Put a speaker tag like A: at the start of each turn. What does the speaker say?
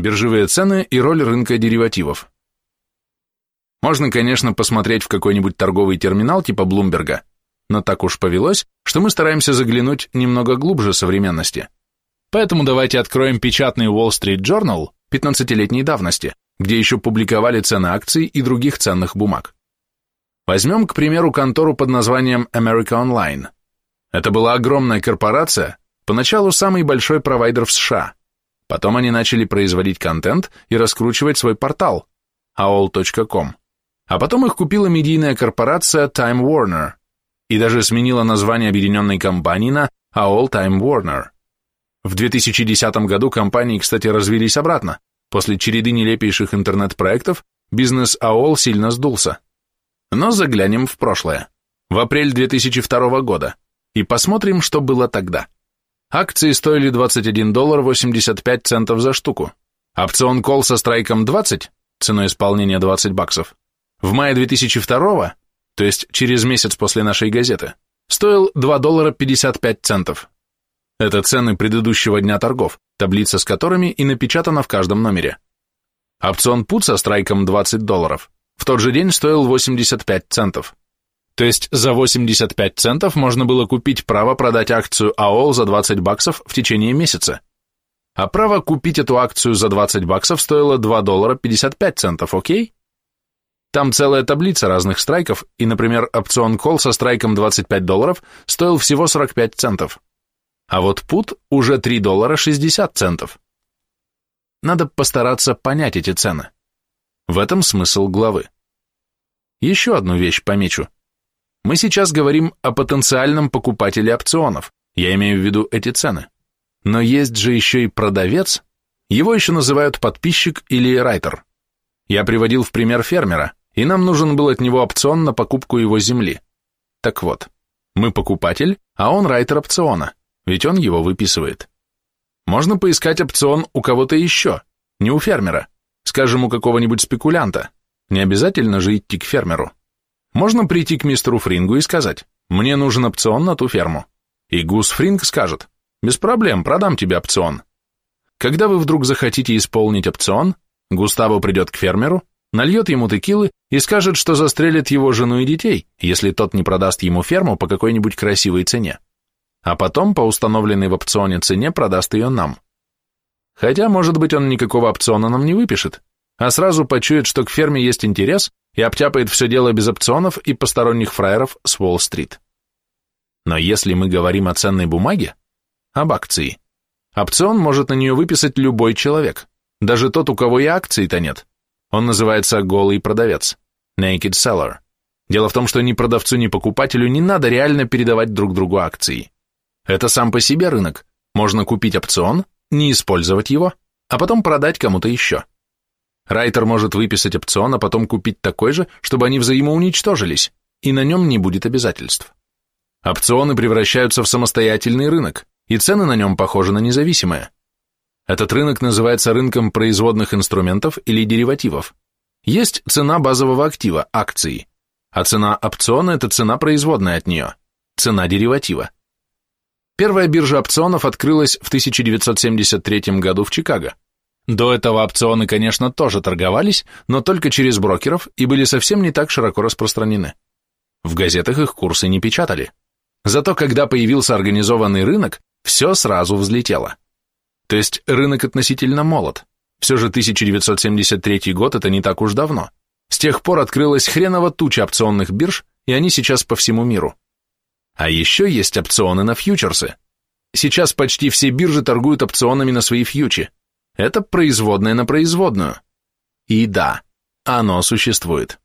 A: Биржевые цены и роль рынка деривативов. Можно, конечно, посмотреть в какой-нибудь торговый терминал типа Блумберга, но так уж повелось, что мы стараемся заглянуть немного глубже современности. Поэтому давайте откроем печатный Wall Street Journal 15-летней давности, где еще публиковали цены акций и других ценных бумаг. Возьмем, к примеру, контору под названием America Online. Это была огромная корпорация, поначалу самый большой провайдер в США. Потом они начали производить контент и раскручивать свой портал aol.com. А потом их купила медийная корпорация Time Warner и даже сменила название объединенной компании на AOL Time Warner. В 2010 году компании, кстати, развились обратно. После череды нелепейших интернет-проектов бизнес AOL сильно сдулся. Но заглянем в прошлое, в апрель 2002 года, и посмотрим, что было тогда. Акции стоили 21 доллар 85 центов за штуку. Опцион кол со страйком 20, ценой исполнения 20 баксов, в мае 2002, то есть через месяц после нашей газеты, стоил 2 доллара 55 центов. Это цены предыдущего дня торгов, таблица с которыми и напечатана в каждом номере. Опцион пут со страйком 20 долларов в тот же день стоил 85 центов. То есть за 85 центов можно было купить право продать акцию АОЛ за 20 баксов в течение месяца. А право купить эту акцию за 20 баксов стоило 2 доллара 55 центов, окей? Там целая таблица разных страйков, и, например, опцион кол со страйком 25 долларов стоил всего 45 центов. А вот пут уже 3 доллара 60 центов. Надо постараться понять эти цены. В этом смысл главы. Еще одну вещь помечу. Мы сейчас говорим о потенциальном покупателе опционов, я имею в виду эти цены. Но есть же еще и продавец, его еще называют подписчик или райтер. Я приводил в пример фермера, и нам нужен был от него опцион на покупку его земли. Так вот, мы покупатель, а он райтер опциона, ведь он его выписывает. Можно поискать опцион у кого-то еще, не у фермера, скажем, у какого-нибудь спекулянта. Не обязательно же идти к фермеру. Можно прийти к мистеру Фрингу и сказать, мне нужен опцион на ту ферму. И Гус Фринг скажет, без проблем, продам тебе опцион. Когда вы вдруг захотите исполнить опцион, Густаво придет к фермеру, нальет ему текилы и скажет, что застрелит его жену и детей, если тот не продаст ему ферму по какой-нибудь красивой цене. А потом по установленной в опционе цене продаст ее нам. Хотя, может быть, он никакого опциона нам не выпишет, а сразу почует, что к ферме есть интерес и обтяпает все дело без опционов и посторонних фраеров с Уолл-стрит. Но если мы говорим о ценной бумаге, об акции, опцион может на нее выписать любой человек, даже тот, у кого и акций-то нет. Он называется голый продавец, naked seller. Дело в том, что ни продавцу, ни покупателю не надо реально передавать друг другу акции. Это сам по себе рынок. Можно купить опцион, не использовать его, а потом продать кому-то еще. Райтер может выписать опцион, а потом купить такой же, чтобы они взаимоуничтожились, и на нем не будет обязательств. Опционы превращаются в самостоятельный рынок, и цены на нем похожи на независимые. Этот рынок называется рынком производных инструментов или деривативов. Есть цена базового актива, акции, а цена опциона – это цена производная от нее, цена дериватива. Первая биржа опционов открылась в 1973 году в Чикаго. До этого опционы, конечно, тоже торговались, но только через брокеров и были совсем не так широко распространены. В газетах их курсы не печатали. Зато когда появился организованный рынок, все сразу взлетело. То есть рынок относительно молод. Все же 1973 год это не так уж давно. С тех пор открылась хреново туча опционных бирж, и они сейчас по всему миру. А еще есть опционы на фьючерсы. Сейчас почти все биржи торгуют опционами на свои фьючи. Это производное на производную. И да, оно существует.